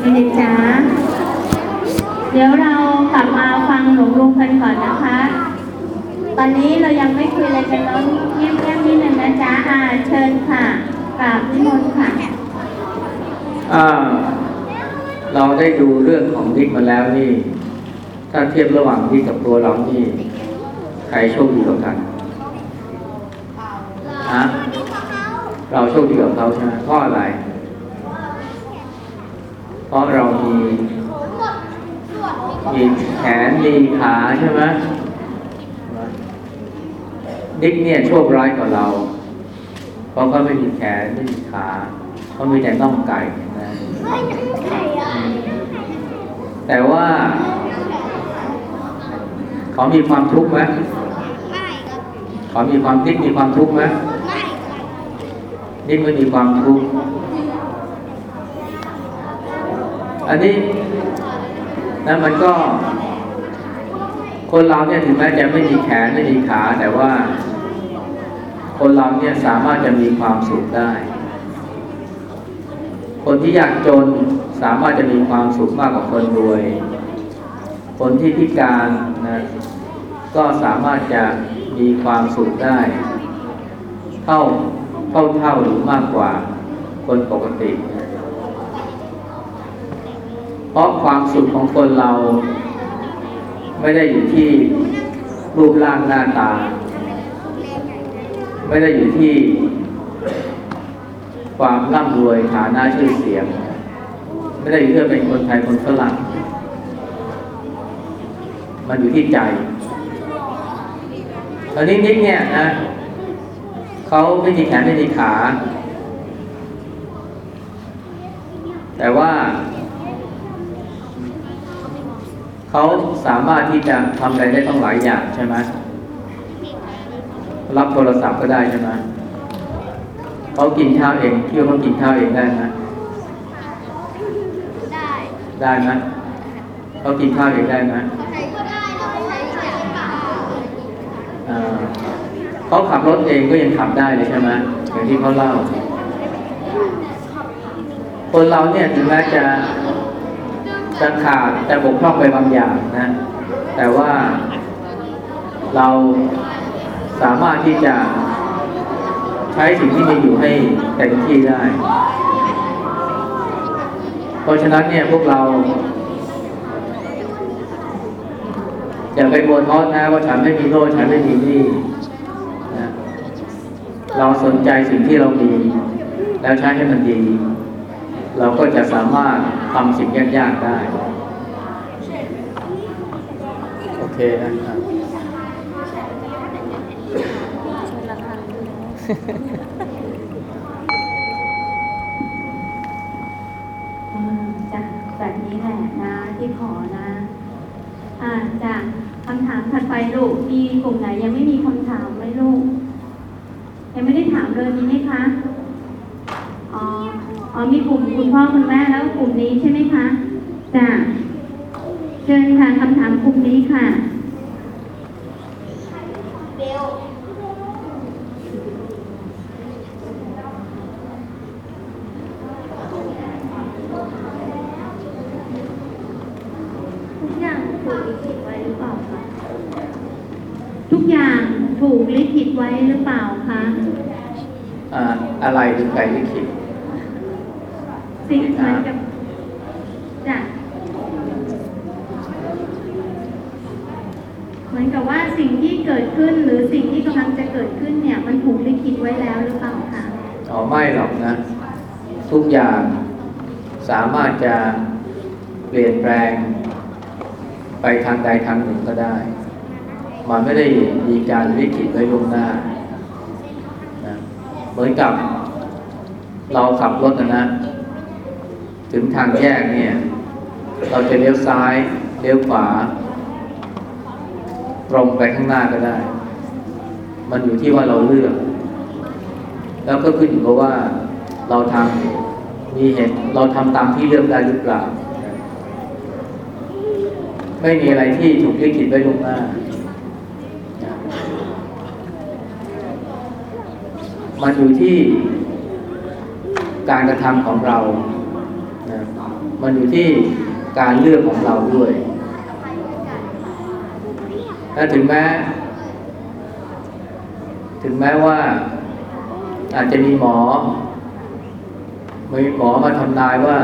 เด็กจ๋าเดี๋ยวเรากลับมาฟังหลวงลุงกันก่อนนะคะ ตอนนี้เรายังไม่คุยอะไรกันเนาะเงียบๆนิดนึงนะจ๊ะอ่าเชิญค่ะกราบนิมนต์ค่ะอ่าเราได้ดูเรื่องของดิ๊กมาแล้วนี่ ถ้าเทียบระหว่างดิ๊กกับตัวเรานี่ใครโชคดีกว่ากันฮะเราโชคดีกว่าเขาใช่ไหมเพราะอะไรเพราะเรามีมีแขนมีขาใช่ไหมดิ๊กเนี่ยโชคร้ายกว่าเรา เพราะเขาไม่มีแขนไม่มีขาเขามีแต่น่องไก่นะแต่ว่า เขามีความทุกข์ไหมเขามีความดิ๊กมีความทุกข์ไหมดิ๊กไม่มีความทุกข์ อันนี้นะมันก็ คนเราเนี่ยถึงแม้จะไม่มีแขนไม่มีขาแต่ว่า คนเราเนี่ยสามารถจะมีความสุขได้ คนที่ยากจนสามารถจะมีความสุขมากกว่าคนรวย คนที่พิการนะก็สามารถจะมีความสุขได้ เท่าเท่าเท่าหรือมากกว่าคนปกติ เพราะความสุขของคนเรา ไม่ได้อยู่ที่รูปร่างหน้าตา ไม่ได้อยู่ที่ ความร่ำรวยฐานะชื่อเสียง ไม่ได้อยู่ที่ว่าเป็นคนไทยคนฝรั่งมันอยู่ที่ใจตอนนี้นิกเนี่ยนะเขาไม่มีแขนไม่มีขา แต่ว่า เขาสามารถที่จะทำอะไรได้ต้องหลายอย่างใช่ไหมรับโทรศัพท์ก็ได้ใช่ไหมเขากินข้าวเองคิดว่าเขากินข้าวเองได้ไหมได้ได้ไหมเขากินข้าวเองได้ไหมเราใช้อย่างเปล่าอ่าเขาขับรถเองก็ยังขับได้เลยใช่ไหมอย่างที่เขาเล่า คนเราเนี่ยถึงแม้จะ จะขาดจะบกพร่องไปบางอย่างนะ แต่ว่าเราสามารถที่จะใช้สิ่งที่มีอยู่ให้เต็มที่ได้ เพราะฉะนั้นเนี่ยพวกเรา อย่าไปบัวท้อนะว่าฉันไม่มีโน่นฉันไม่มีนี่นะเราสนใจสิ่งที่เรามี แล้วใช้ให้มันดี เราก็จะสามารถ ทำสิ่งยากๆได้ โอเคนะครับจ้ะแบบนี้แหละนะที่ขอนะ อ่าจ้ะคำถามถัดไปลูกมีกลุ่มไหนยังไม่มีคำถามไหมลูก ยังไม่ได้ถามเลยมีไหมคะ อ๋อ อ๋อมีกลุ่มคุณพ่อคุณแม่แล้วกลุ่มนี้ใช่ไหมคะจ้ะเชิญค่ะคำถามกลุ่มนี้ค่ะ เบล ทุกอย่างถูกลิขิตไว้หรือเปล่าคะ ทุกอย่างถูกลิขิตไว้หรือเปล่าคะ อ่าอะไรคือใครลิขิต สิ่งเหมือนกับจ้ะเหมือนกับว่าสิ่งที่เกิดขึ้นหรือสิ่งที่กำลังจะเกิดขึ้นเนี่ย มันถูกลิขิตไว้แล้วหรือเปล่าคะ อ๋อไม่หรอกนะ ทุกอย่างสามารถจะเปลี่ยนแปลง ไปทางใดทางหนึ่งก็ได้ มันไม่ได้มีการลิขิตไว้ล่วงหน้านะเหมือนกับเราขับรถนะนะ ถึงทางแยกเนี่ย เราจะเลี้ยวซ้ายเลี้ยวขวา ตรงไปข้างหน้าก็ได้ มันอยู่ที่ว่าเราเลือก แล้วก็ขึ้นอยู่กับว่าเราทำมีเหตุเราทำตามที่เลือกได้หรือเปล่า ไม่มีอะไรที่ถูกลิขิตไว้ลงหน้ามันอยู่ที่การกระทำของเรานะมันอยู่ที่การเลือกของเราด้วยและถึงแม้ ถึงแม้ว่า อาจจะมีหมอมีหมอมาทำนายว่า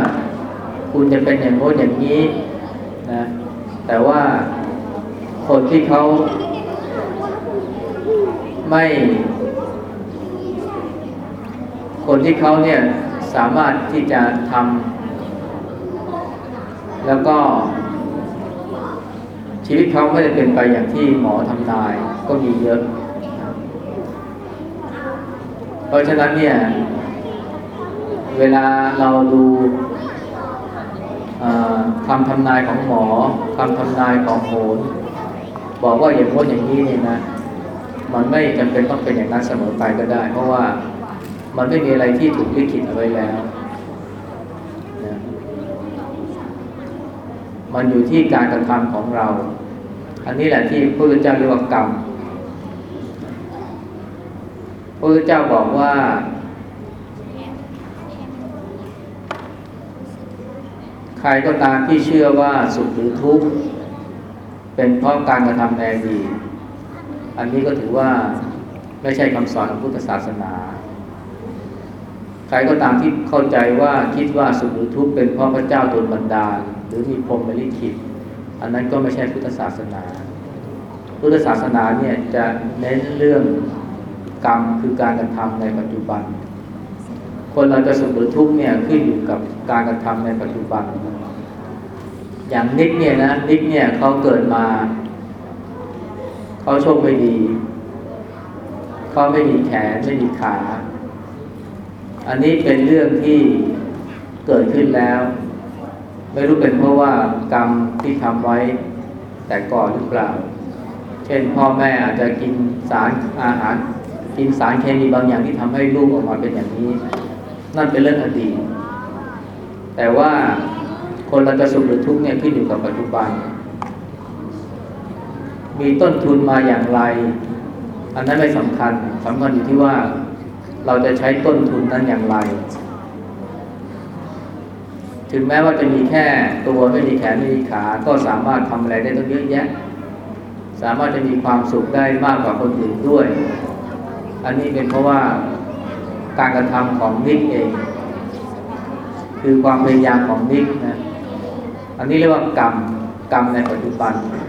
คุณจะเป็นอย่างโน้นอย่างนี้นะแต่ว่าคนที่เขาไม่ คนที่เขาเนี่ยสามารถที่จะทำแล้วก็ ชีวิตเขาไม่ได้เป็นไปอย่างที่หมอทำนายก็มีเยอะ เพราะฉะนั้นเนี่ย เวลาเราดูอ่าคำทำนายของหมอคำทำนายของโหนบอกว่าอย่างโน้นอย่างนี้เนี่ยนะ มันไม่จำเป็นต้องเป็นอย่างนั้นเสมอไปก็ได้ เพราะว่ามันไม่มีอะไรที่ถูกลิขิตเอาไว้แล้วนะมันอยู่ที่การกระทำของเรา อันนี้แหละที่พระพุทธเจ้าเรียกว่ากรรม พระพุทธเจ้าบอกว่า ใครก็ตามที่เชื่อว่าสุขหรือทุกข์เป็นเพราะการกระทำในอดีตอันนี้ก็ถือว่าไม่ใช่คำสอนของพุทธศาสนา ใครก็ตามที่เข้าใจว่าคิดว่าสุขหรือทุกข์เป็นเพราะพระเจ้าโดนบันดาล หรือมีพรหมลิขิตอันนั้นก็ไม่ใช่พุทธศาสนา พุทธศาสนาเนี่ยจะเน้นเรื่อง กรรมคือการกระทำในปัจจุบัน คนเราจะสุขหรือทุกข์เนี่ยขึ้นอยู่กับการกระทำในปัจจุบัน อย่างนิกเนี่ยนะนิกเนี่ยเขาเกิดมาเขาโชคไม่ดีเขาไม่มีแขนไม่มีขา อันนี้เป็นเรื่องที่เกิดขึ้นแล้ว ไม่รู้เป็นเพราะว่ากรรมที่ทำไว้แต่ก่อนหรือเปล่า เช่นพ่อแม่อาจจะกินสารอาหาร กินสารเคมีบางอย่างที่ทำให้ลูกออกมาเป็นอย่างนี้ นั่นเป็นเรื่องอดีตแต่ว่าคนเราจะสุขหรือทุกข์เนี่ยขึ้นอยู่กับปัจจุบัน มีต้นทุนมาอย่างไร อันนั้นไม่สำคัญสำคัญอยู่ที่ว่าเราจะใช้ต้นทุนนั้นอย่างไร ถึงแม้ว่าจะมีแค่ตัวไม่มีแขนไม่มีขา ก็สามารถทำอะไรได้ตั้งเยอะแยะ สามารถจะมีความสุขได้มากกว่าคนอื่นด้วย อันนี้เป็นเพราะว่าการกระทำของนิกเอง คือความพยายามของนิกนะ อันนี้เรียกว่ากรรมกรรมในปัจจุบันนะ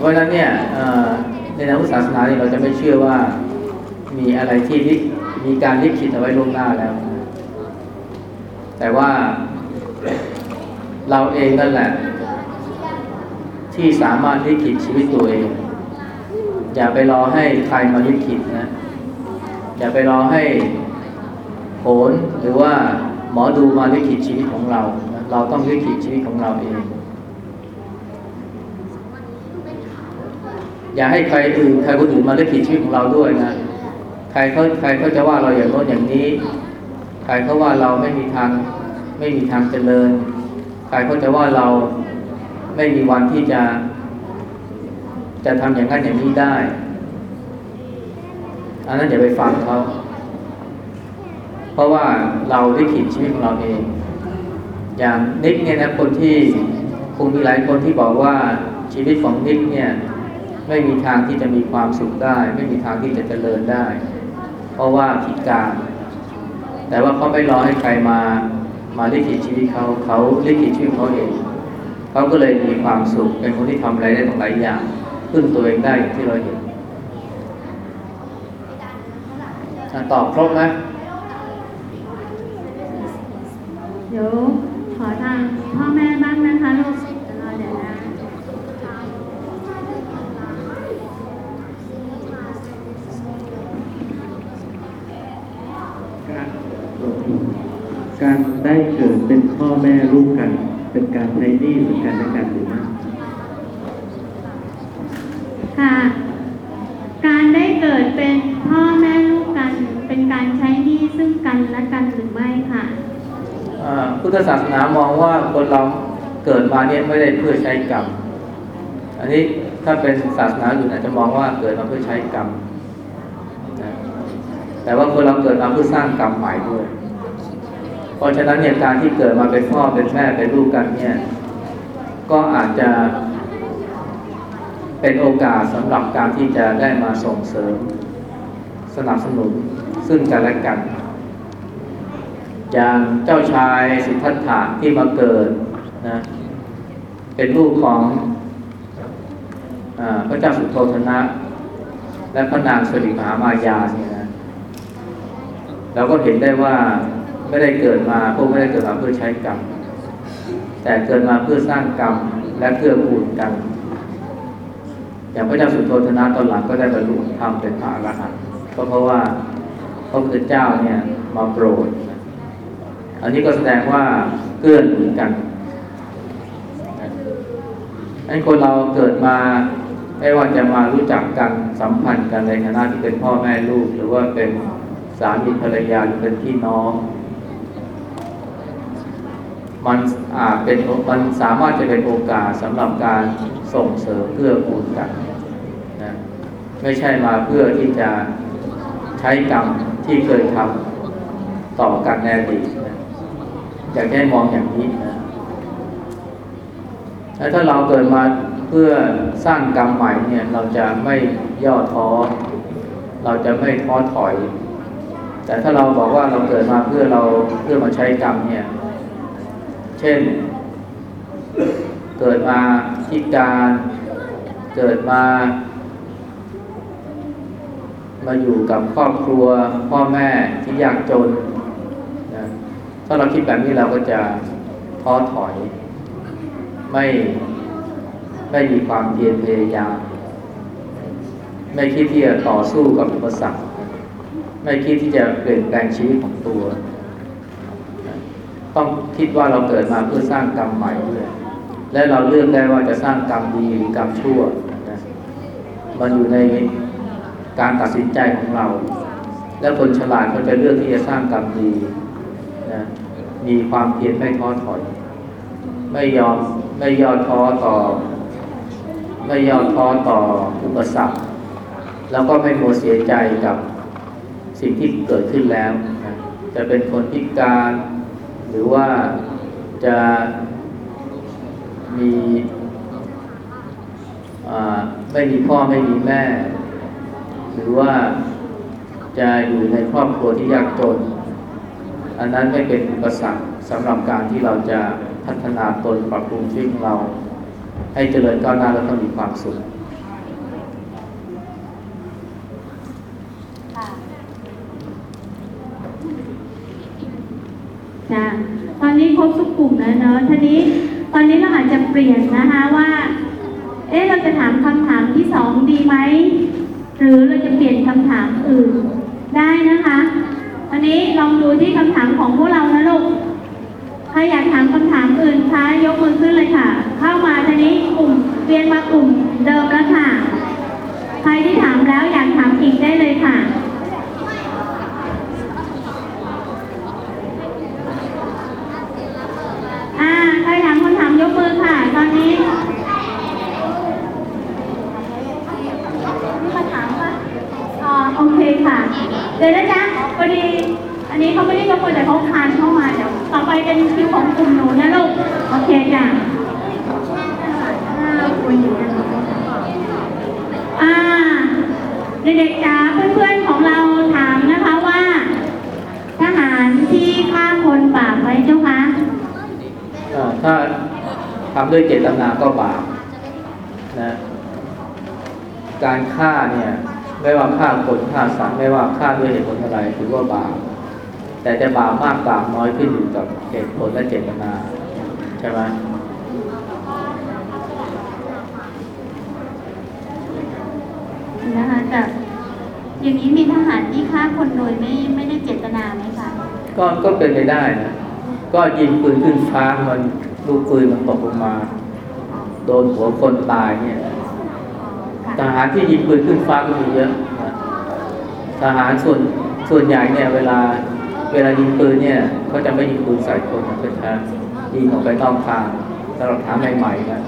เพราะฉะนั้นเนี่ยในทางพุทธศาสนาเนี่ยเราจะไม่เชื่อว่ามีอะไรที่ลิมีการลิขิตเอาไว้ล่วงหน้าแล้วนะแต่ว่าเราเองนั่นแหละ ที่สามารถลิขิตชีวิตตัวเอง อย่าไปรอให้ใครมาลิขิตนะ อย่าไปรอให้โหนหรือว่าหมอดูมาลิขิตชีวิตของเรานะเราต้องลิขิตชีวิตของเราเอง อย่าให้ใครอื่นใครคนอื่นมาลิขิตชีวิตของเราด้วยนะ ใครเขาใครเขาจะว่าเราอย่างโน้นอย่างนี้ ใครเขาว่าเราไม่มีทางไม่มีทางเจริญ ใครเขาจะว่าเราไม่มีวันที่จะ จะทำอย่างนั้นอย่างนี้ได้ อันนั้นอย่าไปฟังเขา เพราะว่าเราได้ขีดชีวิตของเราเอง อย่างนิกเนี่ยนะคนที่คงมีหลายคนที่บอกว่าชีวิตของนิกเนี่ยไม่มีทางที่จะมีความสุขได้ ไม่มีทางที่จะเจริญได้ เพราะว่าพิการ แต่ว่าเขาไม่รอให้ใครมา มาลิขิตชีวิตเขาเขาลิขิตชีวิตเขาเองเขาก็เลยมีความสุขเป็นคนที่ทำอะไรได้หลายอย่าง พึ่งตัวเองได้อย่างที่เราเห็นอะตอบครบไหมเดี๋ยวขอทางพ่อแม่บ้างนะคะลูกรอเดี๋ยวนะการการได้เกิดเป็นพ่อแม่ลูกกัน เป็นการใช้หนี้ซึ่งกันและกันหรือไม่ ค่ะ การได้เกิดเป็นพ่อแม่ลูกกัน เป็นการใช้หนี้ซึ่งกันและกันหรือไม่ค่ะอ่าพุทธศาสนามองว่าคนเราเกิดมาเนี่ยไม่ได้เพื่อใช้กรรม อันนี้ถ้าเป็นศาสนาอื่นอาจจะมองว่าเกิดมาเพื่อใช้กรรมนะแต่ว่าคนเราเกิดมาเพื่อสร้างกรรมใหม่ด้วย เพราะฉะนั้นเนี่ยการที่เกิดมาเป็นพ่อเป็นแม่เป็นลูกกันเนี่ย ก็อาจจะ เป็นโอกาสสำหรับการที่จะได้มาส่งเสริม สนับสนุนซึ่งกันและกัน อย่างเจ้าชายสิทธัตถะที่มาเกิดนะเป็นลูกของอพระเจ้าสุโธทนะ และพระนางสริมหามายาเนี่ยนะเราก็เห็นได้ว่าไม่ได้เกิดมาพวกไม่ได้เกิดมาเพื่อใช้กรรมแต่เกิดมาเพื่อสร้างกรรมและเพื่อกูลกัน อย่างพระเจ้าสุโธทนะตอนหลังก็ได้บรรลุธรรมเป็นพระอรหันต์ก็เพราะว่าพระพุทธเจ้าเนี่ยมาโปรด อันนี้ก็แสดงว่าเกื้อหนุนกันให้คนเราเกิดมาไม่ว่าจะมารู้จักกันสัมพันธ์กันในฐานะที่เป็นพ่อแม่ลูก หรือว่าเป็นสามีภรรยาหรือเป็นพี่น้อง มันอาจเป็นมันสามารถจะเป็นโอกาสสำหรับการ ส่งเสริมเพื่อกูลกันนะไม่ใช่มาเพื่อที่จะใช้กรรมที่เคยทำต่อกันในอดีตนะอยากให้มองอย่างนี้นะแล้วถ้าเราเกิดมาเพื่อสร้างกรรมใหม่เนี่ย เราจะไม่ย่อท้อ เราจะไม่ท้อถอย แต่ถ้าเราบอกว่าเราเกิดมาเพื่อเราเพื่อมาใช้กรรมเนี่ย เช่น เกิดมาพิการ เกิดมา มาอยู่กับครอบครัวพ่อแม่ที่ยากจนนะถ้าเราคิดแบบนี้เราก็จะท้อถอย ไม่ไม่มีความเพียรพยายาม ไม่คิดที่จะต่อสู้กับอุปสรรคไม่คิดที่จะเปลี่ยนแปลงชีวิตของตัว ต้องคิดว่าเราเกิดมาเพื่อสร้างกรรมใหม่เลย และเราเลือกได้ว่าจะสร้างกรรมดีหรือกรรมชั่วนะมันอยู่ในการตัดสินใจของเรา และคนฉลาดเขาจะเลือกที่จะสร้างกรรมดีนะมีความเพียรไม่ท้อถอย ไม่ยอมไม่ย่อท้อต่อ ไม่ย่อท้อต่ออุปสรรคแล้วก็ไม่โมเสียใจกับสิ่งที่เกิดขึ้นแล้วนะจะเป็นคนพิการ หรือว่าจะ มีอ่าไม่มีพ่อไม่มีแม่ หรือว่าจะอยู่ในครอบครัวที่ยากจน อันนั้นไม่เป็นอุปสรรคสำหรับการที่เราจะพัฒนาตนปรับปรุงชีวิตของเรา ให้เจริญก้าวหน้าและต้องมีความสุขจ้ะตอนนี้ครบทุกกลุ่มแล้วเนอะทีนี้ ตอนนี้เราอาจจะเปลี่ยนนะคะว่า เอ๊ะเราจะถามคำถามที่สองดีไหม หรือเราจะเปลี่ยนคำถามอื่นได้นะคะวันนี้ลองดูที่คำถามของพวกเรานะลูก ใครอยากถามคำถามอื่นคะยกมือขึ้นเลยค่ะ เข้ามาทีนี้กลุ่มเรียนมากลุ่มเดิมแล้วค่ะ ใครที่ถามแล้วอยากถามอีกได้เลยค่ะ อ่าใครถามคำถามยกมื อค่ะตอนนี้มีมาถามปะอ๋อโอเคค่ะ เดี๋ยวนะจ๊ะพอดี อันนี้เขาไม่ได้ยกมือแต่เขาคานเข้ามาเดี๋ยวต่อไปเป็นคิวของกลุ่มหนูนะลูก โอเคจ้ะอ่าเด็กๆจ๋าเพื่อนๆของเราถามนะคะว่า ทหารที่ฆ่าคนบาปไหมเจ้าคะอ่าถ้า ทำด้วยเจตนาก็บาปนะการฆ่าเนี่ยไม่ว่าฆ่าคนฆ่าสัตว์ไม่ว่าฆ่าด้วยเหตุผลอะไรถือว่าบาปแต่จะบาปมากบาปน้อยขึ้นอยู่กับเหตุผลและเจตนาใช่ไหมนะคะแต่อย่างนี้มีทหารที่ฆ่าคนโดยไม่ไม่ได้เจตนาไหมคะก็ก็เป็นไปได้นะก็ยิงปืนขึ้นฟ้ามัน ลูกปืนมันตกลงมา โดนหัวคนตายเนี่ยทหารที่ยิงปืนขึ้นฟ้าก็มีเยอะทหารส่วนส่วนใหญ่เนี่ย เวลาเวลายิงปืนเนี่ยเขาจะไม่ยิงปืนใส่คนนะเป็นการยิงออกไปนอกทางสำหรับฐานใหม่ๆนะ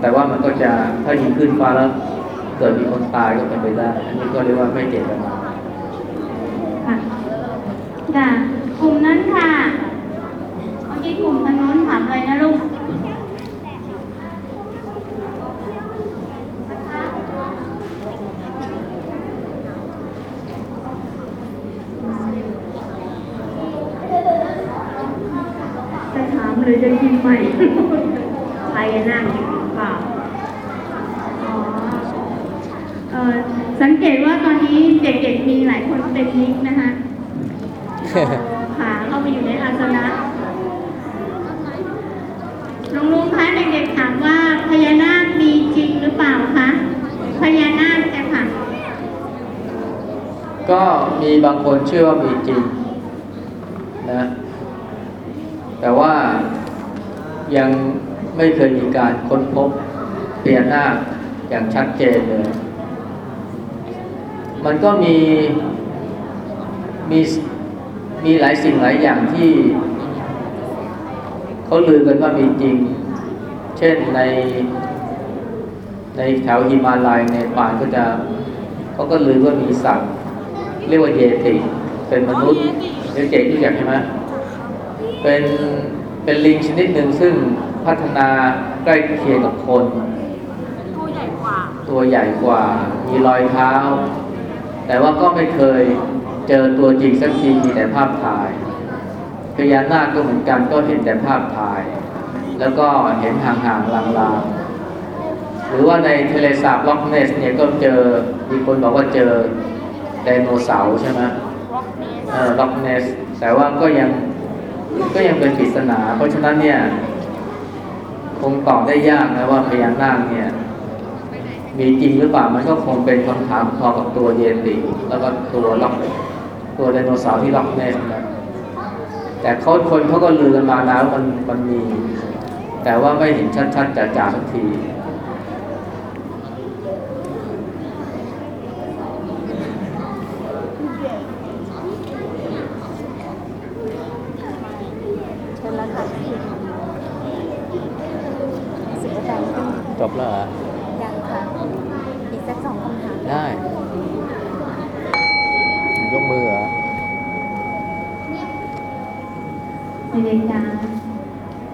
แต่ว่ามันก็จะถ้ายิงขึ้นฟ้าแล้ว เกิดมีคนตายก็เป็นไปได้อันนี้ก็เรียกว่าไม่เจตนาค่ะกลุ่มนั้นค่ะเล เลยนะลูกจะถามหรือจะกินใหม่ใครนั่งอยู่หรือเป่าสังเกตว่าตอนนี้เด็กๆมีหลายคนเป็นนิกนะคะขาเข้าไปอยู่ในอาสนะ ก็มีบางคนเชื่อว่ามีจริงนะแต่ว่ายังไม่เคยมีการค้นพบพญานหน้าอย่างชัดเจนเลย มันก็มีมีมีหลายสิ่งหลายอย่างที่เขาลือกันว่ามีจริง เช่นในในแถวหิมาลัยในป่านก็จะเขาก็ลือว่ามีสัตว์ เรียกว่าเยติ เป็นมนุษย์เยติรู้จักใช่ไหมเป็นเป็นลิงชนิดหนึ่งซึ่งพัฒนาใกล้เคียงกับคน ตัวใหญ่กว่า ตัวใหญ่กว่า มีรอยเท้า แต่ว่าก็ไม่เคยเจอตัวจริงสักทีมีแต่ภาพถ่ายพญานาคก็เหมือนกันก็เห็นแต่ภาพถ่าย แล้วก็เห็นห่างๆลางๆ หรือว่าในทะเลสาบล็อกเนสเนี่ยก็เจอมีคนบอกว่าเจอ ไดโนเสาร์ใช่ไหมล็อกเนสแต่ว่าก็ยังก็ยังเป็นปริศนา เพราะฉะนั้นเนี่ย คงตอบได้ยากนะว่าพญานาคเนี่ย มีจริงหรือเปล่ามันก็คงเป็นคำถามพอกับตัวเยติแล้วก็ตัวล็อกตัวไดโนเสาร์ที่ล็อกเนสนะแต่เขาคนเขาก็ลือกันมาแล้วมันมันมี แต่ว่าไม่เห็นชัดๆจะๆสักที เชิญแล้วค่ะสิบกว่า จบแล้วเหรอ ยังค่ะ อีกสักสองคำถาม ได้ ยกมือเหรอ เด็กๆจ้า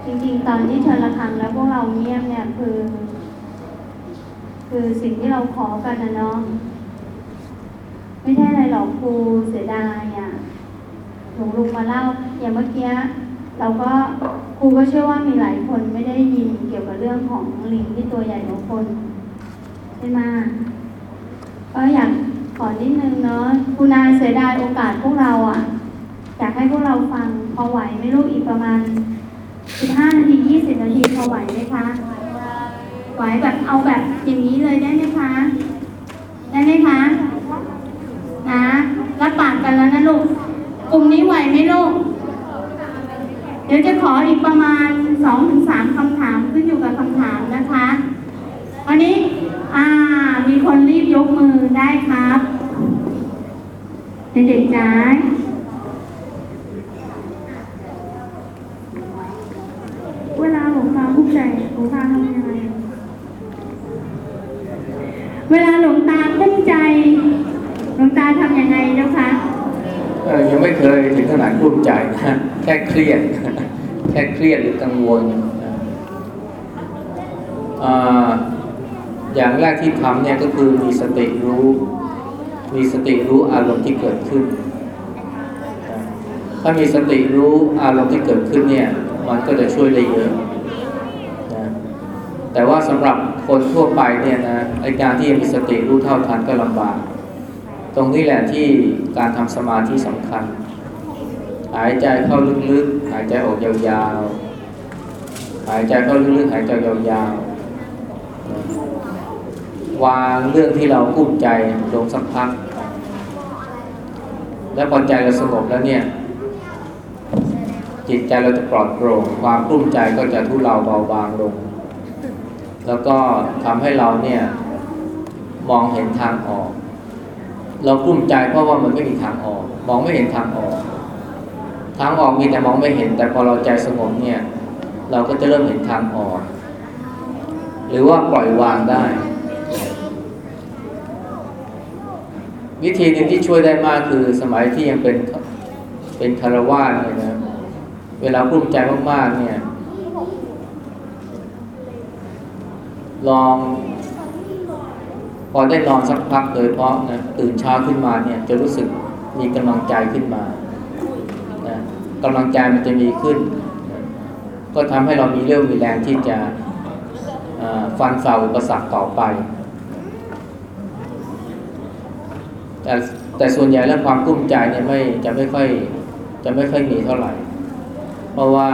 จริงๆ ตอนที่เชิญระฆังแล้วพวกเราเงียบเนี่ยคือ คือสิ่งที่เราขอกันนะเนาะไม่ใช่อะไรหรอกครูเสียดายอะหลวงลุงมาเล่า อย่าง เมื่อกี้เราก็ครูก็เชื่อว่ามีหลายคนไม่ได้ยินเกี่ยวกับเรื่องของลิงที่ตัวใหญ่กว่าคนใช่ไหมก็อยากขอนิดนึงเนาะครูนายเสียดายโอกาสพวกเราอะ อยากให้พวกเราฟังพอไหวไม่รู้อีกประมาณ 15 นาที 20 นาทีพอไหวไหมคะไหวแบบเอาแบบอย่างนี้เลยได้ไหมคะ ได้ไหมคะ นะรับปากกันแล้วนะลูกกลุ่มนี้ไหวไหมลูก ดี๋ยวจะขออีกประมาณ2-3คำถามขึ้นอยู่กับคำถามนะคะวันนี้อ่ามีคนรีบยกมือได้ครับเด็กๆจ้าเวลาหลวงตาทุกข์ใจหลวงตาทำยังไงเวลาหลวงตาทุกข์ใจหลวงตาทำยังไงเจ้าคะเออยังไม่เคยถึงขนาดกลุ้มใจนะแค่เครียด แค่เครียดหรือกังวลอย่างแรกที่ทำเนี่ยก็คือมีสติรู้ มีสติรู้อารมณ์ที่เกิดขึ้น ถ้ามีสติรู้อารมณ์ที่เกิดขึ้นเนี่ย มันก็จะช่วยได้เยอะนะแต่ว่าสำหรับคนทั่วไปเนี่ยนะไอการที่จะมีสติรู้เท่าทันก็ลำบาก ตรงนี้แหละที่การทำสมาธิสำคัญ หายใจเข้าลึกๆ หายใจออกยาวๆ หายใจเข้าลึกๆ หายใจยาวๆ วางเรื่องที่เรากุ้มใจลงสักพัก แล้วพอใจเราสงบแล้วเนี่ย จิตใจเราจะปลอดโปร่ง ความกุ้มใจก็จะทุเลาเบาบางลง แล้วก็ทำให้เราเนี่ยมองเห็นทางออก เรากุ้มใจเพราะว่ามันไม่มีทางออก มองไม่เห็นทางออก ทางออกมีแต่มองไม่เห็น แต่พอเราใจสงบเนี่ย เราก็จะเริ่มเห็นทางออก หรือว่าปล่อยวางได้ วิธีหนึ่งที่ช่วยได้มากคือสมัยที่ยังเป็นเป็นคารวาสเนี่ยนะเวลากลุ้มใจมากๆเนี่ย ลองพอได้นอนสักพักโดยเพราะนะตื่นเช้าขึ้นมาเนี่ยจะรู้สึกมีกำลังใจขึ้นมา กำลังใจมันจะมีขึ้น ก็ทำให้เรามีเรี่ยวมีแรงที่จะฟันฝ่าอุปสรรคต่อไป แต่แต่ส่วนใหญ่แล้วความกุ้มใจเนี่ยไม่จะไม่ค่อยจะไม่ค่อยมีเท่าไหร่ เพราะว่า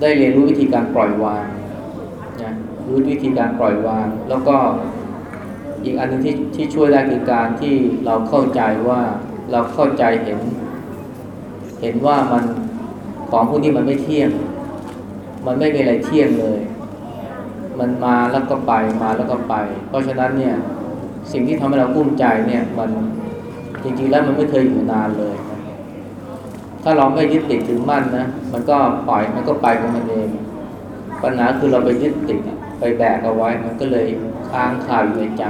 ได้เรียนรู้วิธีการปล่อยวางนะรู้วิธีการปล่อยวาง แล้วก็ อีกอันหนึงที่ที่ช่วยได้คือการที่เราเข้าใจว่าเราเข้าใจเห็น เห็นว่ามันของพวกนี้มันไม่เที่ยง มันไม่มีอะไรเที่ยงเลย มันมาแล้วก็ไปมาแล้วก็ไป เพราะฉะนั้นเนี่ยสิ่งที่ทำให้เรากุ้มใจเนี่ย มันจริงๆแล้วมันไม่เคยอยู่นานเลย ถ้าเราไม่ยึดติดถึงมั่นนะมันก็ปล่อยมันก็ไปของมันเองปัญหาคือเราไปยึดติดไปแบกเอาไว้ มันก็เลยค้างคาอยู่ในใจ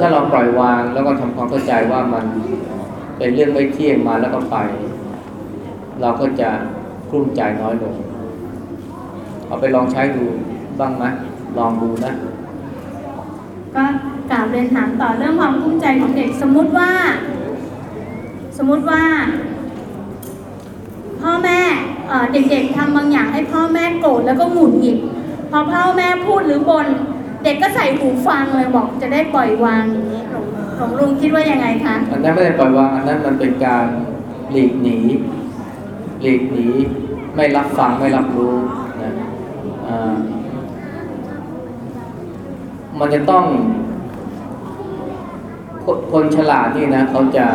ถ้าเราปล่อยวางแล้วก็ทำความเข้าใจว่ามันเป็นเรื่องไม่เที่ยงมาแล้วก็ไป เราก็จะกลุ้มใจน้อยลง เอาไปลองใช้ดูบ้างไหมลองดูนะ ก็กล่าวเรียนถามต่อเรื่องความกุ้มใจของเด็กสมมุติว่า สมมุติว่า พ่อแม่เด็กๆทำบางอย่างให้พ่อแม่โกรธแล้วก็หงุดหงิดพอพ่อแม่พูดหรือบน่น เด็กก็ใส่หูฟังเลยบอกจะได้ปล่อยวางอย่างนี้หลวงหลวงลุงคิดว่ายังไงคะอันนั้นไม่ได้ปล่อยวางอันนั้นมันเป็นการหลีกหนีหลีกหนีไม่รับฟังไม่รับรู้นะมันจะต้อง คนคนฉลาดนี่นะเขาจะ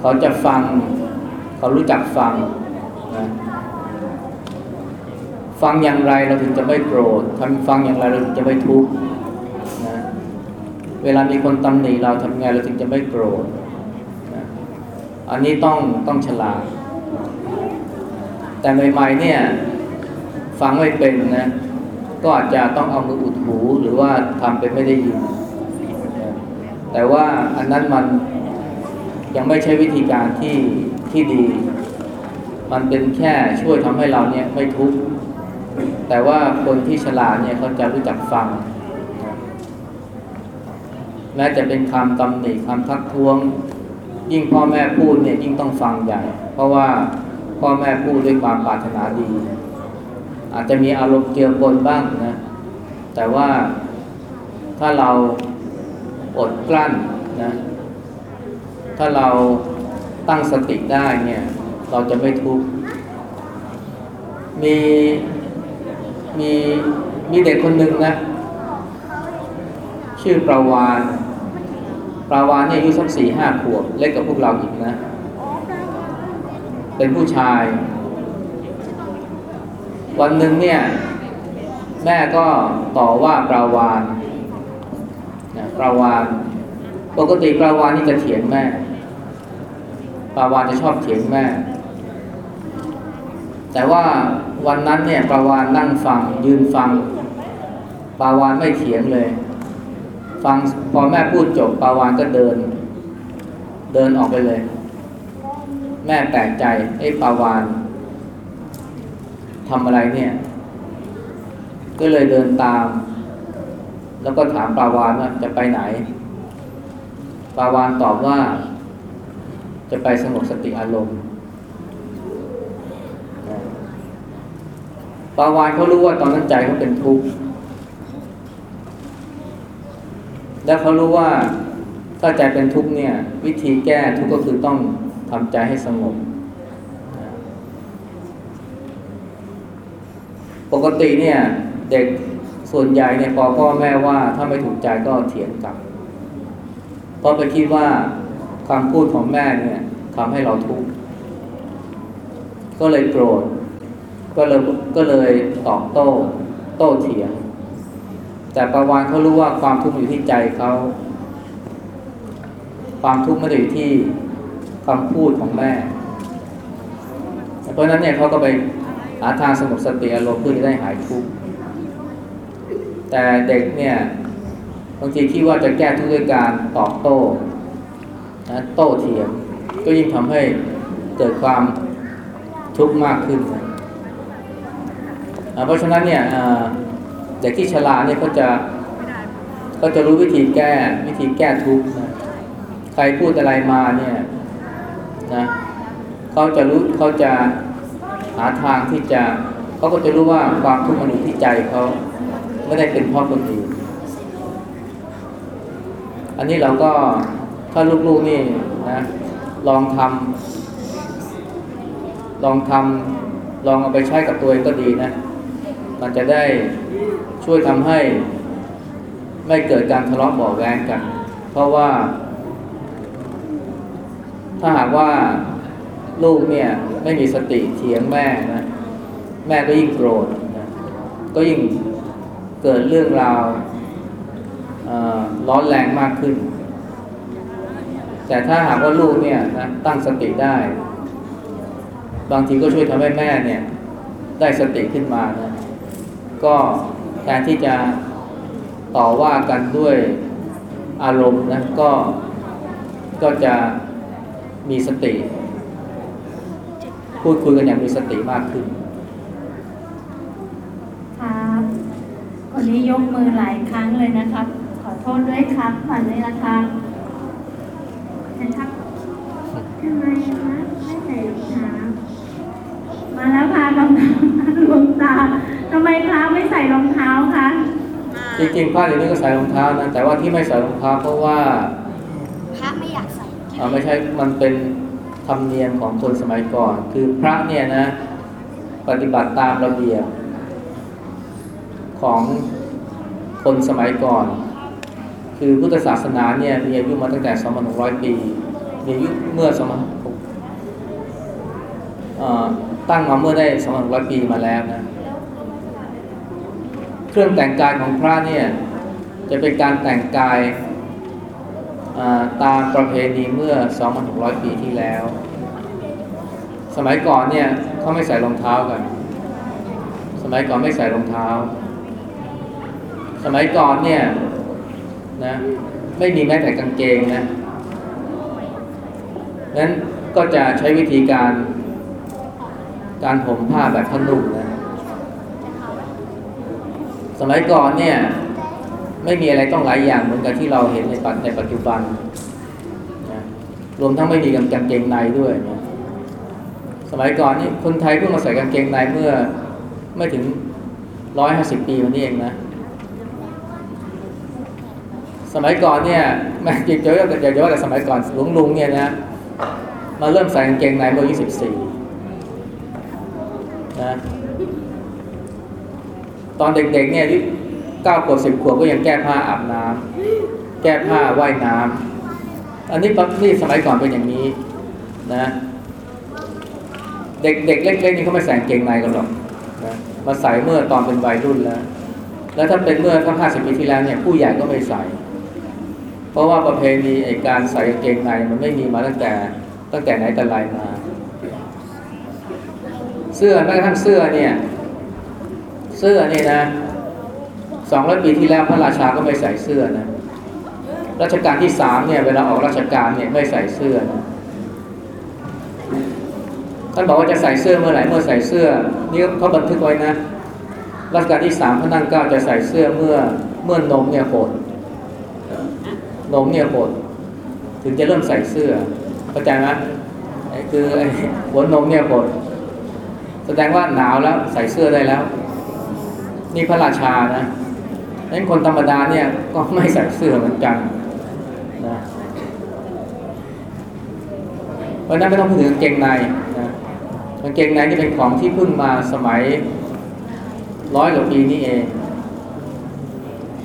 เขาจะฟัง เขารู้จักฟังนะ ฟังอย่างไรเราถึงจะไม่โกรธทำฟังอย่างไรเราถึงจะไม่ทุกข์นะเวลามีคนตำหนิเราทำไงเราถึงจะไม่โกรธนะอันนี้ต้องต้องฉลาด แต่ใหม่ๆเนี่ย ฟังไม่เป็นนะ ก็อาจจะต้องเอามืออุดหูหรือว่าทำเป็นไม่ได้ยิน แต่ว่าอันนั้นมันยังไม่ใช่วิธีการที่ที่ดี มันเป็นแค่ช่วยทำให้เราเนี่ยไม่ทุกข์ แต่ว่าคนที่ฉลาดเนี่ยเขาจะรู้จักฟังแม้จะเป็นคำตำหนิคำทักท้วง ยิ่งพ่อแม่พูดเนี่ยยิ่งต้องฟังใหญ่ เพราะว่าพ่อแม่พูดด้วยความปรารถนาดี อาจจะมีอารมณ์เกี่ยวปนบ้างนะ แต่ว่าถ้าเราอดกลั้นนะ ถ้าเราตั้งสติได้เนี่ย เราจะไม่ทุกข์มี มีมีเด็กคนหนึ่งนะ ชื่อประวานประวานเนี่ยอายุสักสี่ห้าขวบ เล็กกับพวกเราอีกนะ เป็นผู้ชาย วันหนึ่งเนี่ย แม่ก็ต่อว่าปราวานนะปราวานปกติปราวานนี่จะเถียงแม่ปราวานจะชอบเถียงแม่ แต่ว่าวันนั้นเนี่ยปาวานนั่งฟังยืนฟังปาวานไม่เถียงเลย ฟังพอแม่พูดจบปาวานก็เดิน เดินออกไปเลย แม่แปลกใจไอ้ปาวานทำอะไรเนี่ย ก็เลยเดินตาม แล้วก็ถามปาวานว่าจะไปไหนปาวานตอบว่า จะไปสงบสติอารมณ์ ปาวานเขารู้ว่าตอนนั้นใจเขาเป็นทุกข์แล้วเขารู้ว่าถ้าใจเป็นทุกข์เนี่ย วิธีแก้ทุกข์ก็คือต้องทำใจให้สงบปกติเนี่ย เด็กส่วนใหญ่เนี่ยพอพ่อแม่ว่าถ้าไม่ถูกใจก็เถียงกลับเพราะไปคิดว่าคำพูดของแม่เนี่ยทำให้เราทุกข์ก็เลยโกรธ ก็เลยก็เลยตอบโต้โต้เถียง แต่ประวานเขารู้ว่าความทุกข์อยู่ที่ใจเขาความทุกข์ไม่ได้อยู่ที่คำพูดของแม่ เพราะนั้นเนี่ยเขาก็ไปหาทางสงบสติอารมณ์เพื่อจะได้หายทุกข์แต่เด็กเนี่ยบางทีคิดว่าจะแก้ทุกข์ด้วยการตอบโต้นะโต้เถียง ก็ยิ่งทำให้เกิดความทุกข์มากขึ้นนะ เพราะฉะนั้นเนี่ยเด็กที่ฉลาดเนี่ยเขาจะเขาจะรู้วิธีแก้วิธีแก้ทุกข์นะใครพูดอะไรมาเนี่ยนะเขาจะรู้เขาจะหาทางที่จะเขาก็จะรู้ว่าความทุกข์มันอยู่ที่ใจเขาไม่ได้เป็นเพราะคนอื่นอันนี้เราก็ถ้าลูกๆนี่นะลองทำลองทำลองเอาไปใช้กับตัวเองก็ดีนะ มันจะได้ช่วยทำให้ไม่เกิดการทะเลาะเบาแวงกัน เพราะว่า ถ้าหากว่าลูกเนี่ยไม่มีสติเถียงแม่นะแม่ก็ยิ่งโกรธนะก็ยิ่งเกิดเรื่องราวร้อนแรงมากขึ้น แต่ถ้าหากว่าลูกเนี่ยนะตั้งสติได้ บางทีก็ช่วยทำให้แม่เนี่ย ได้สติขึ้นมานะ ก็แทนที่จะต่อว่ากันด้วยอารมณ์นะก็ก็จะมีสติ พูดคุยกันอย่างมีสติมากขึ้นครับวันนี้ยกมือหลายครั้งเลยนะครับ ขอโทษด้วยครับฝันเลยนะครับเชิญครับทำไมคะไม่ใส่รองเท้ามาแล้วค่ะรองเท้าหลวงตา ทำไมคะไม่ใส่รองเท้าคะจริงๆพระเดี๋ยวนี้ก็ใส่รองเท้านะแต่ว่าที่ไม่ใส่รองเท้าเพราะว่าพระไม่อยากใส่เอ่อไม่ใช่มันเป็นธรรมเนียมของคนสมัยก่อน คือพระเนี่ยนะ ปฏิบัติตามระเบียบของคนสมัยก่อน คือพุทธศาสนาเนี่ยมีอายุมาตั้งแต่ 2,600 ปีมีอายุเมื่อ2,600เอ่อตั้งมาเมื่อได้ 2,600 ปีมาแล้วนะ เครื่องแต่งกายของพระเนี่ยจะเป็นการแต่งกายตามประเพณีเมื่อ 2,600 ปีที่แล้ว สมัยก่อนเนี่ยเขาไม่ใส่รองเท้ากัน สมัยก่อนไม่ใส่รองเท้า สมัยก่อนเนี่ยนะไม่มีแม้แต่กางเกงนะนั้นก็จะใช้วิธีการการห่มผ้าแบบผ้านุ่มนะ สมัยก่อนเนี่ย ไม่มีอะไรต้องหลายอย่างเหมือนกับที่เราเห็นในปัจในปัจจุบันนะรวมทั้งไม่มีกางเกงในด้วยนะสมัยก่อนนี่คนไทยเพิ่งมาใส่กางเกงในเมื่อไม่ถึงร้อยห้าสิบปีมานี้เองนะสมัยก่อนเนี่ยแม่จริงๆจะว่าแต่จะว่าแต่สมัยก่อนหลวงลุงเนี่ยนะมาเริ่มใส่กางเกงในเมื่อยี่สิบสี่นะ ตอนเด็กๆเนี่ยที่เก้าขวบสิบขวบก็ยังแก้ผ้าอาบน้ำแก้ผ้าว่ายน้ำอันนี้ปั๊บนี่สมัยก่อนเป็นอย่างนี้นะเด็กๆเล็กๆนี่เขาไม่ใส่เกงในกันหรอกนะมาใส่เมื่อตอนเป็นวัยรุ่นแล้ว แล้วถ้าเป็นเมื่อสักห้าสิบปีที่แล้วเนี่ยผู้ใหญ่ก็ไม่ใส่ เพราะว่าประเพณีไอ้การใส่เกงในมันไม่มีมาตั้งแต่ตั้งแต่ไหนแต่ไรมา เสื้อแม้กระทั่งเสื้อเนี่ย เสื้อนี่นะสองร้อยปีที่แล้วพระราชาก็ไม่ใส่เสื้อนะรัชกาลที่สามเนี่ยเวลาออกราชการเนี่ยไม่ใส่เสื้อนะท่านบอกว่าจะใส่เสื้อเมื่อไหร่เมื่อใส่เสื้อนี่เขาบันทึกไว้นะรัชกาลที่สามพระนั่งเกล้าจะใส่เสื้อเมื่อเมื่อนมเนี่ยหดนมเนี่ยหดถึงจะเริ่มใส่เสื้อเข้าใจไหมคือไอ้หัวนมเนี่ยหดแสดงว่าหนาวแล้วใส่เสื้อได้แล้ว นี่พระราชานะนั้นคนธรรมดาเนี่ยก็ไม่ใส่เสื้อเหมือนกันนะเพราะนั้นไม่ต้องพูดถึงกางเกงในนะกางเกงในนี่เป็นของที่เพิ่งมาสมัยร้อยกว่าปีนี้เอง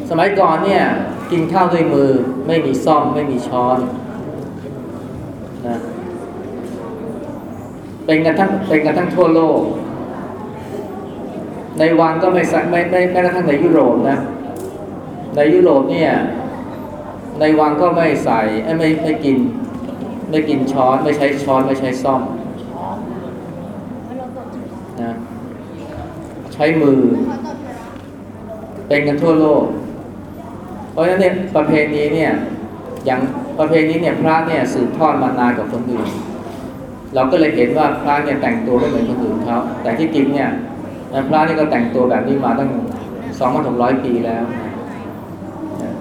สมัยก่อนเนี่ยกินข้าวด้วยมือไม่มีซ่อมไม่มีช้อนนะเป็นกันทั้งเป็นกันทั้งทั่วโลก ในวังก็ไม่ใส่ไม่ไม่แม้กระทั่งในยุโรปนะ ในยุโรปเนี่ย ในวังก็ไม่ใส่เอ้ไม่ไม่กิน ไม่กินช้อนไม่ใช้ช้อนไม่ใช้ซ่อมนะใช้มือ เป็นกันทั่วโลก เพราะฉะนั้นเนี่ยประเพณีเนี่ยอย่างประเพณีเนี่ยพระเนี่ยสืบทอดมานานกว่าคนอื่น เราก็เลยเห็นว่าพระเนี่ยแต่งตัวไม่เหมือนคนอื่นเขาแต่ที่จริงเนี่ย พระนี่ก็แต่งตัวแบบนี้มาตั้ง2,600ปีแล้วนะ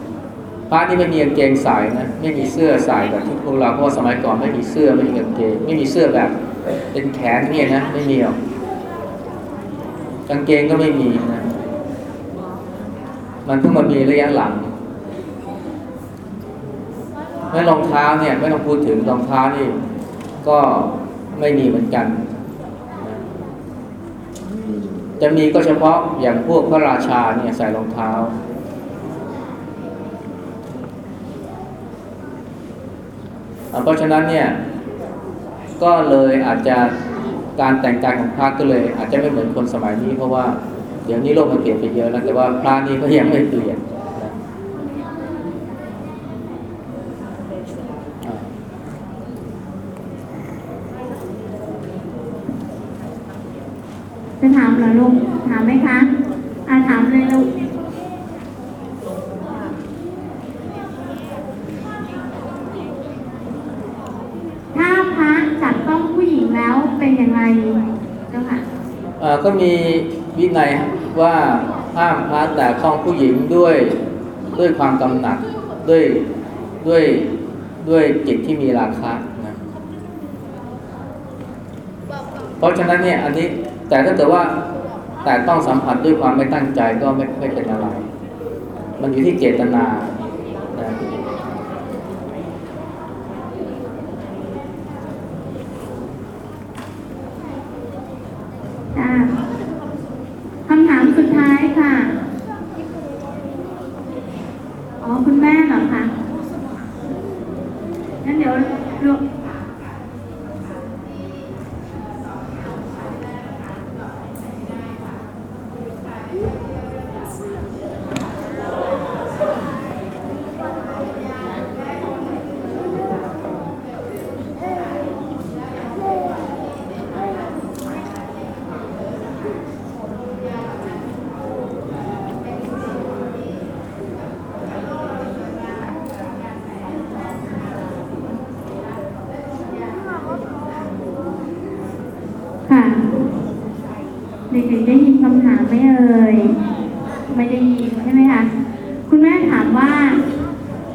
พระนี่ไม่มีกางเกงใส่นะไม่มีเสื้อใส่แบบที่พวกเราเพราะสมัยก่อนไม่มีเสื้อไม่มีกางเกง ไม่มีเสื้อแบบเป็นแขนเนี่ยนะไม่มีหรอกกางเกงก็ไม่มีนะมันเพิ่งมามีระยะหลังแม้รองเท้าเนี่ยไม่ต้องพูดถึงรองเท้านี่ก็ไม่มีเหมือนกัน จะมีก็เฉพาะอย่างพวกพระราชาเนี่ยใส่รองเท้า เพราะฉะนั้นเนี่ย ก็เลยอาจจะการแต่งกายของพระก็เลย อาจจะไม่เหมือนคนสมัยนี้เพราะว่าเดี๋ยวนี้โลกมันเปลี่ยนไปเยอะแล้วแต่ว่าพระนี่ก็ยังไม่เปลี่ยนนะอ่า จะถามเหรอลูก ถามไหมคะอ่าถามเลยลูกถ้าพระจับต้องผู้หญิงแล้วเป็นอย่างไรเจ้าค่ะอ่อก็มีวินัยว่าห้ามพระแต่ข้องผู้หญิงด้วยด้วยความกำหนัดด้วยด้วยด้วยจิตที่มีราคะนะเพราะฉะนั้นเนี่ยอันนี้ แต่ถ้าเกิดว่าแต่ต้องสัมผัสด้วยความไม่ตั้งใจก็ไม่ไม่เป็นอะไร มันอยู่ที่เจตนานะค่ะคำถามสุดท้ายค่ะ อ๋อ คุณแม่เหรอคะ งั้นเดี๋ยวรวมค่ะ เด็กๆได้ยินคำถามไหมเอ่ย ไม่ได้ยินใช่ไหมคะ คุณแม่ถามว่า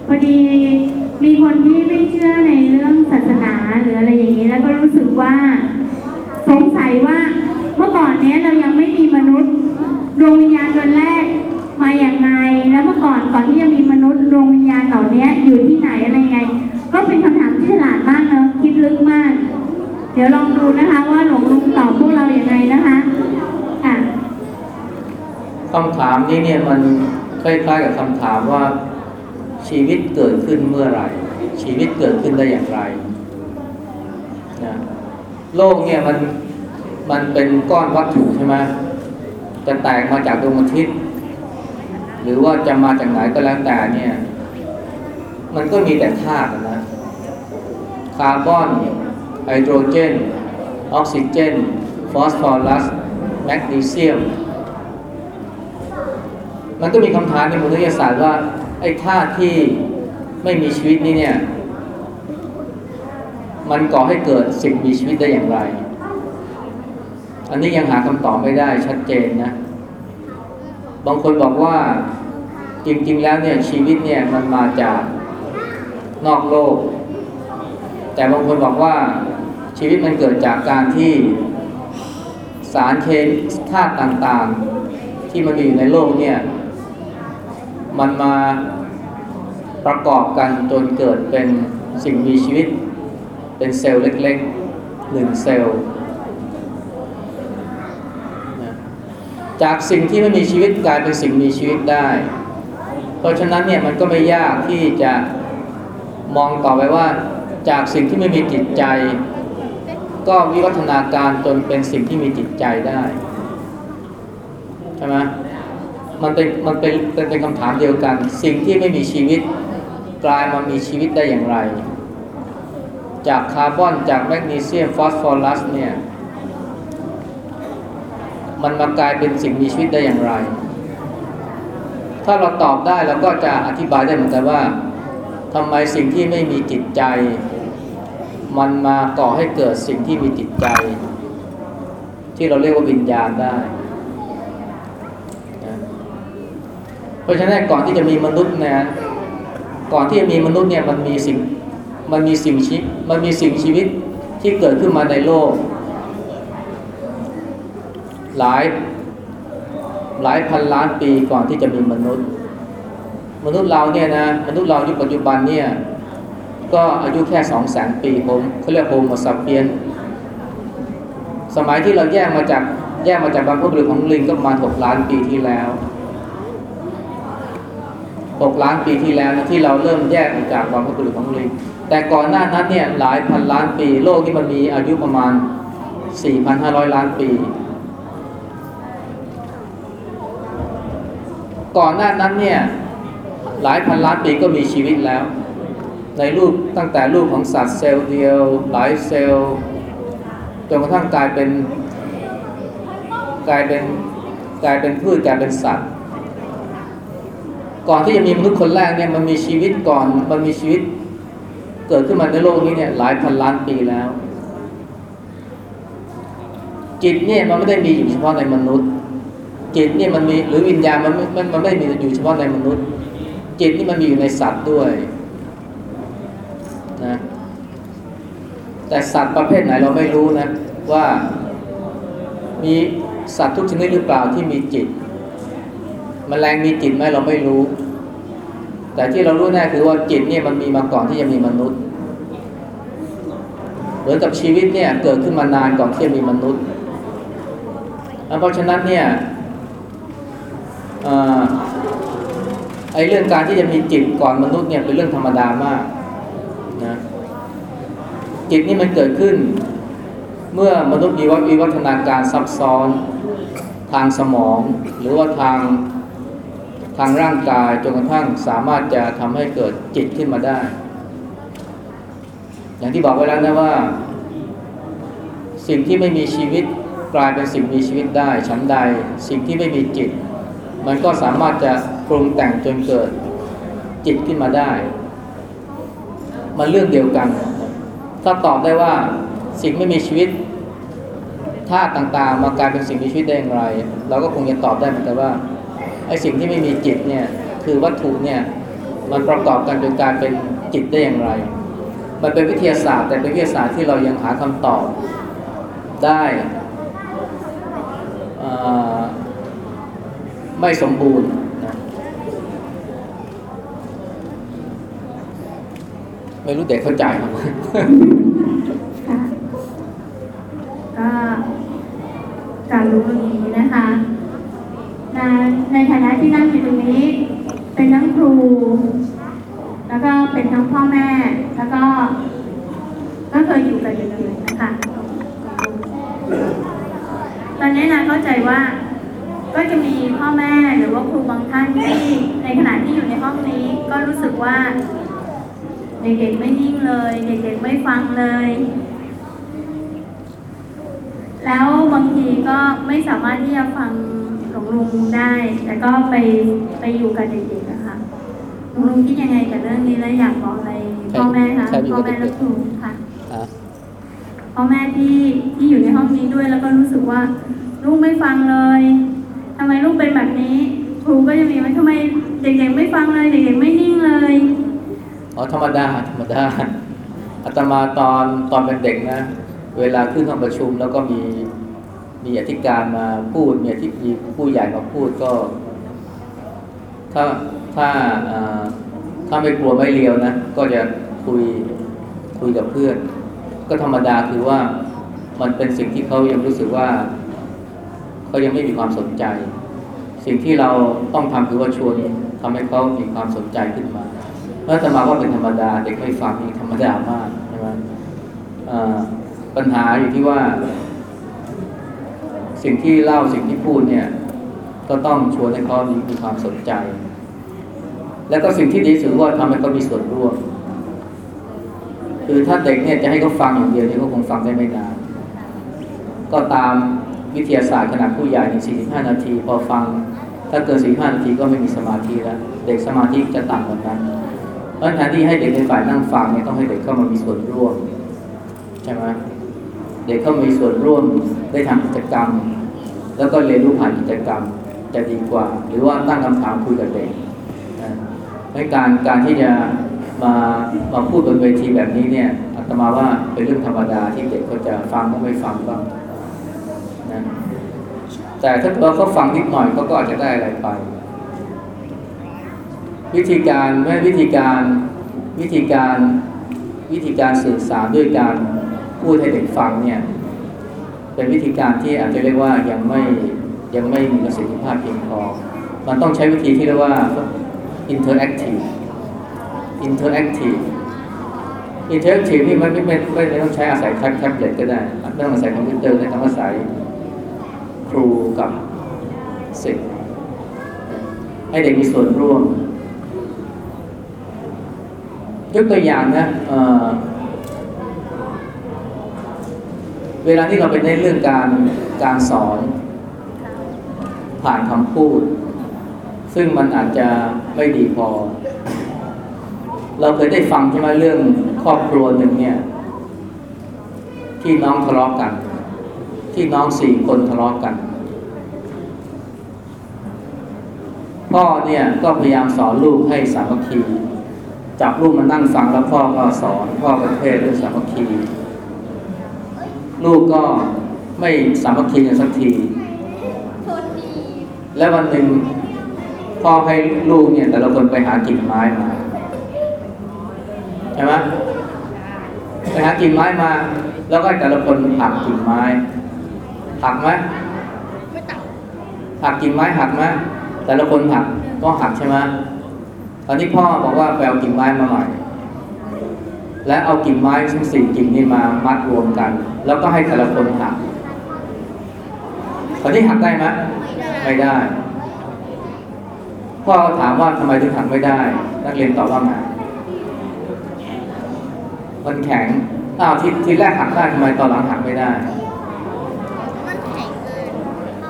พอดีมีคนที่ไม่เชื่อในเรื่องศาสนาหรืออะไรอย่างนี้ แล้วก็รู้สึกว่า สงสัยว่าเมื่อก่อนเนี้ยเรายังไม่มีมนุษย์ดวงวิญญาณดวงแรกมาอย่างไง แล้วเมื่อก่อนก่อนที่จะมีมนุษย์ดวงวิญญาณเหล่านี้อยู่ที่ไหนอะไรไง ก็เป็นคำถามที่ฉลาดมากเนอะคิดลึกมาก เดี๋ยวลองดูนะคะว่าหลวงลุงตอบพวกเราอย่างไงนะคะค่ะคำถามนี้เนี่ยมันคล้ายๆกับคำถามว่าชีวิตเกิดขึ้นเมื่อไหร่ ชีวิตเกิดขึ้นได้อย่างไรนะโลกเนี่ยมันมันเป็นก้อนวัตถุใช่ไหมจะแตกมาจากดวงอาทิตย์ หรือว่าจะมาจากไหนก็แล้วแต่เนี่ย มันก็มีแต่ธาตุนะคาร์บอน ไฮโดรเจน ออกซิเจน ฟอสฟอรัส แมกนีเซียม มันก็มีคำถามในมนุษยศาสตร์ว่า ไอ้ธาตุที่ไม่มีชีวิตนี่เนี่ย มันก่อให้เกิดสิ่งมีชีวิตได้อย่างไร อันนี้ยังหาคำตอบไม่ได้ชัดเจนนะ บางคนบอกว่าจริงๆแล้วเนี่ยชีวิตเนี่ยมันมาจากนอกโลก แต่บางคนบอกว่า ชีวิตมันเกิดจากการที่สารเคมีธาตุต่างๆ ที่มันมีอยู่ในโลกเนี่ย มันมาประกอบกันจนเกิดเป็นสิ่งมีชีวิต เป็นเซลล์เล็กๆหนึ่งเซลล์จากสิ่งที่ไม่มีชีวิตกลายเป็นสิ่งมีชีวิตได้ เพราะฉะนั้นเนี่ยมันก็ไม่ยากที่จะมองต่อไปว่าจากสิ่งที่ไม่มีจิตใจ ก็วิวัฒนาการจนเป็นสิ่งที่มีจิตใจได้ใช่ไหมมันเป็นมันเป็นเป็นเป็นคำถามเดียวกัน สิ่งที่ไม่มีชีวิตกลายมามีชีวิตได้อย่างไร จากคาร์บอนจากแมกนีเซียมฟอสฟอรัสเนี่ยมันมากลายเป็นสิ่งมีชีวิตได้อย่างไร ถ้าเราตอบได้เราก็จะอธิบายได้เหมือนกันว่าทำไมสิ่งที่ไม่มีจิตใจ มันมาก่อให้เกิดสิ่งที่มีจิตใจ ที่เราเรียกว่าวิญญาณได้เพราะฉะนั้นก่อนที่จะมีมนุษย์นะก่อนที่จะมีมนุษย์เนี่ยมันมีสิ่งมันมีสิ่งชีมันมีสิ่งชีวิตที่เกิดขึ้นมาในโลก หลายหลายพันล้านปีก่อนที่จะมีมนุษย์ มนุษย์เราเนี่ยนะมนุษย์เรายุคปัจจุบันเนี่ย ก็อายุแค่สองแสนปีผมเขาเรียกโฮโมซาเปียน สมัยที่เราแยกมาจากแยกมาจากบรรพบุรุษของลิงก็ประมาณหกล้านปีที่แล้วหกล้านปีที่แล้วนะที่เราเริ่มแยกออกจากบรรพบุรุษของลิง แต่ก่อนหน้านั้นเนี่ยหลายพันล้านปี โลกที่มันมีอายุประมาณ 4,500 ล้านปี ก่อนหน้านั้นเนี่ยหลายพันล้านปีก็มีชีวิตแล้ว ในรูปตั้งแต่รูปของสัตว์เซลล์เดียว หลายเซลล์จนกระทั่งกลายเป็นกลายเป็นกลายเป็นพืชกลายเป็นสัตว์ ก่อนที่จะมีมนุษย์คนแรกเนี่ยมันมีชีวิตก่อนมันมีชีวิต เกิดขึ้นมาในโลกนี้เนี่ยหลายพันล้านปีแล้ว จิตเนี่ยมันไม่ได้มีอยู่เฉพาะในมนุษย์ จิตเนี่ยมันมีหรือวิญญาณมันมันมันไม่มีอยู่เฉพาะในมนุษย์ จิตนี่มันมีอยู่ในสัตว์ด้วย นะแต่สัตว์ประเภทไหนเราไม่รู้นะว่ามีสัตว์ทุกชนิดหรือเปล่าที่มีจิตมแมลงมีจิตไหมเราไม่รู้ แต่ที่เรารู้แน่คือว่าจิตเนี่ยมันมีมาก่อนที่จะมีมนุษย์เหมือนกับชีวิตเนี่ยเกิดขึ้นมานานก่อนที่จะมีมนุษย์เพราะฉะนั้นเนี่ยไอ้เรื่องการที่จะมีจิตก่อนมนุษย์เนี่ยเป็นเรื่องธรรมดามาก นะจิตนี่มันเกิดขึ้น เมื่อมนุษย์มีวิวัฒนาการซับซ้อนทางสมอง หรือว่าทางทางร่างกายจนกระทั่งสามารถจะทำให้เกิดจิตขึ้นมาได้ อย่างที่บอกไว้แล้วนะว่า สิ่งที่ไม่มีชีวิตกลายเป็นสิ่งมีชีวิตได้ชั้นใด สิ่งที่ไม่มีจิต มันก็สามารถจะปรุงแต่งจนเกิดจิตขึ้นมาได้ มันเรื่องเดียวกัน ถ้าตอบได้ว่าสิ่งไม่มีชีวิตธาตุต่างๆ มากลายเป็นสิ่งมีชีวิตได้อย่างไร เราก็คงจะตอบได้เหมือนกันว่าไอ้สิ่งที่ไม่มีจิตเนี่ยคือวัตถุเนี่ยมันประกอบกันจนกลายเป็นจิตได้อย่างไร มันเป็นวิทยาศาสตร์ แต่เป็นวิทยาศาสตร์ที่เรายังหาคำตอบได้ไม่สมบูรณ์นะ ไม่รู้เด็กเข้าใจไหมค่ะก็การรู้อย่างนี้นะคะในในฐานะที่นั่งอยู่ตรงนี้ เป็นทั้งครู แล้วก็เป็นทั้งพ่อแม่ แล้วก็ ก็เคยอยู่กับเด็กๆนะคะ ตอนนี้นะเข้าใจว่าก็จะมีพ่อแม่หรือว่าครูบางท่านที่ในขณะที่อยู่ในห้องนี้ก็รู้สึกว่า เด็กๆไม่นิ่งเลย เด็กๆไม่ฟังเลย แล้วบางทีก็ไม่สามารถที่จะฟังหลวงลุงได้ แต่ก็ไปไปอยู่กับเด็กๆนะคะหลวงลุงคิดยังไงกับเรื่องนี้และอยากบอกอะไรพ่อแม่คะใครอยู่พ่อกับแม่เด็และกๆครูค่ะอะพ่อแม่ที่ที่อยู่ในห้องนี้ด้วยแล้วก็รู้สึกว่าลูกไม่ฟังเลยทำไมลูกเป็นแบบนี้ ครูก็จะมีว่าทำไมเด็กๆไม่ฟังเลย เด็กๆไม่นิ่งเลย อ๋อธรรมดาธรรมดาอาตมาตอนตอนเป็นเด็กนะ เวลาขึ้นห้องประชุมแล้วก็มีมีอธิการมาพูดมีอธิมีผู้ใหญ่มาพูดก็ ถ้าถ้าถ้าไม่กลัวไม่เลียวนะ ก็จะคุยคุยกับเพื่อน ก็ธรรมดาคือว่ามันเป็นสิ่งที่เขายังรู้สึกว่าเขายังไม่มีความสนใจ สิ่งที่เราต้องทำคือว่าชวนทำให้เขามีความสนใจขึ้นมา แล้วจะมาว่าเป็นธรรมดา เด็กไม่ฟังนี่ธรรมดามากใช่ไหมปัญหาอยู่ที่ว่า สิ่งที่เล่าสิ่งที่พูดเนี่ย ก็ต้องชวนให้เขามีมีความสนใจ แล้วก็สิ่งที่ดีสุดว่าทำให้เขามีส่วนร่วม คือถ้าเด็กเนี่ยจะให้เขาฟังอย่างเดียวเนี่ยเขาคงฟังได้ไม่นานก็ตามวิทยาศาสตร์ขนาดผู้ใหญ่ใน45 นาที พอฟัง ถ้าเกิน45 นาทีก็ไม่มีสมาธิแล้ว เด็กสมาธิจะต่ำกว่านั้น เพราะฉะนั้นแทนที่ให้เด็กในฝ่ายนั่งฟังเนี่ยต้องให้เด็กเข้ามามีส่วนร่วมใช่ไหมเด็กเข้ามามีส่วนร่วมได้ทำกิจกรรม แล้วก็เรียนรู้ผ่านกิจกรรมจะดีกว่า หรือว่าตั้งคำถามคุยกับเด็กนะในการการที่จะมามาพูดบนเวทีแบบนี้เนี่ยอาตมาว่าเป็นเรื่องธรรมดาที่เด็กเขาจะฟังก็ไม่ฟังบ้างนะแต่ถ้าเกิดว่าเขาฟังนิดหน่อยเขาก็อาจจะได้อะไรไป วิธีการไม่วิธีการวิธีการวิธีการสื่อสารด้วยการพูดให้เด็กฟังเนี่ยเป็นวิธีการที่อาจจะเรียกว่ายังไม่ยังไม่มีประสิทธิภาพเพียงพอ มันต้องใช้วิธีที่เรียกว่า interactive interactive interactive นี่มันไม่ไม่ไม่ต้องใช้อาศัยแท็บแท็บเล็ตก็ได้ไม่ต้องอาศัยคอมพิวเตอร์ไม่ต้องอาศัยครูกับศิษย์ให้เด็กมีส่วนร่วม ยกตัวอย่างนะเอ่อเวลาที่เราไปในนเรื่องการการสอน ผ่านคำพูด ซึ่งมันอาจจะไม่ดีพอ เราเคยได้ฟังใช่ไหมเรื่องครอบครัวหนึ่งเนี่ย ที่น้องทะเลาะกัน ที่น้องสี่คนทะเลาะกัน พ่อเนี่ยก็พยายามสอนลูกให้สามัคคี จับลูกมานั่งฟังแล้วพ่อก็สอนพ่อก็เทศน์เรื่องสามัคคี ลูกก็ไม่สามัคคีกันสักที แล้ววันหนึ่งพ่อให้ลูกเนี่ย แต่ละคนไปหากิ่งไม้มาใช่ไหมไปหากิ่งไม้มา แล้วก็ให้แต่ละคนหักกิ่งไม้หักไหมไม่ตัดหักกิ่งไม้หักไหมแต่ละคนหักก็หักใช่ไหม ตอนนี้พ่อบอกว่าไปเอากิ่งไม้มาใหม่ และเอากิ่งไม้ทั้งสี่กิ่งนี้มามัดรวมกัน แล้วก็ให้แต่ละคนหักตอนนี้หักได้ไหมไม่ได้ พ่อถามว่าทำไมถึงหักไม่ได้ นักเรียนตอบว่าไงมันแข็งอ้าวทีทีแรกหักได้ทำไมตอนหลังหักไม่ได้ มันแข็งเกิน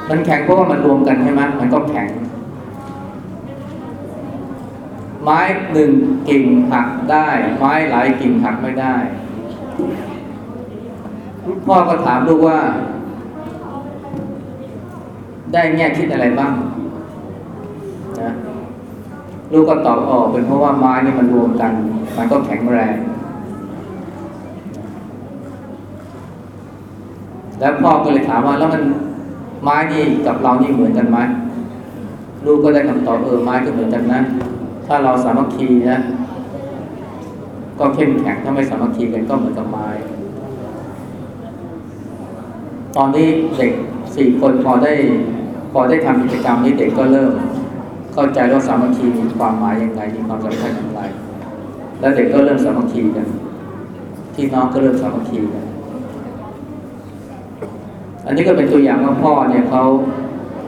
มันแข็งเพราะว่ามันรวมกันใช่ไหมมันก็แข็ง ไม้หนึ่งกิ่งหักได้ ไม้หลายกิ่งหักไม่ได้ พ่อก็ถามลูกว่า ได้แง่คิดอะไรบ้างนะลูกก็ตอบออกเป็นเพราะว่าไม้นี่มันรวมกัน มันก็แข็งแรง แล้วพ่อก็เลยถามว่าแล้วมันไม้นี่กับเรานี่เหมือนกันไหมลูกก็ได้คำตอบเออไม้ก็เหมือนกันนะ ถ้าเราสามัคคีนะก็เข้มแข็งถ้าไม่สามัคคีกันก็เหมือนกับไม้ ตอนนี้เด็กสี่คนพอได้พอได้ทำกิจกรรมนี้เด็กก็เริ่ม เข้าใจว่าสามัคคีมีความหมายยังไงมีความสำคัญอย่างไร แล้วเด็กก็เริ่มสามัคคีกันพี่น้องก็เริ่มสามัคคีกันอันนี้ก็เป็นตัวอย่างว่าพ่อเนี่ยเขา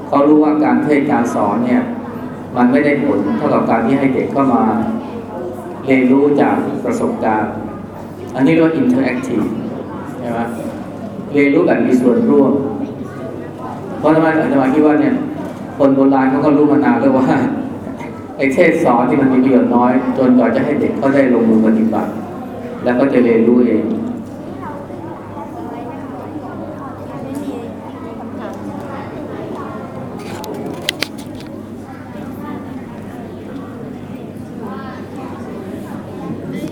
เขารู้ว่าการเทศการสอนเนี่ย มันไม่ได้ผลเท่ากับการที่ให้เด็กเข้ามาเรียนรู้จากประสบการณ์ อันนี้เรียกว่า interactive ใช่ไหมเรียนรู้แบบมีส่วนร่วม เพราะทำไมอาจารย์คิดว่าเนี่ยคนโบราณเขาก็รู้มานานแล้วว่าไอ้เทศสอนที่มันมีประโยชน์น้อย จนกว่าจะให้เด็กเขาได้ลงมือปฏิบัติ แล้วก็จะเรียนรู้เอง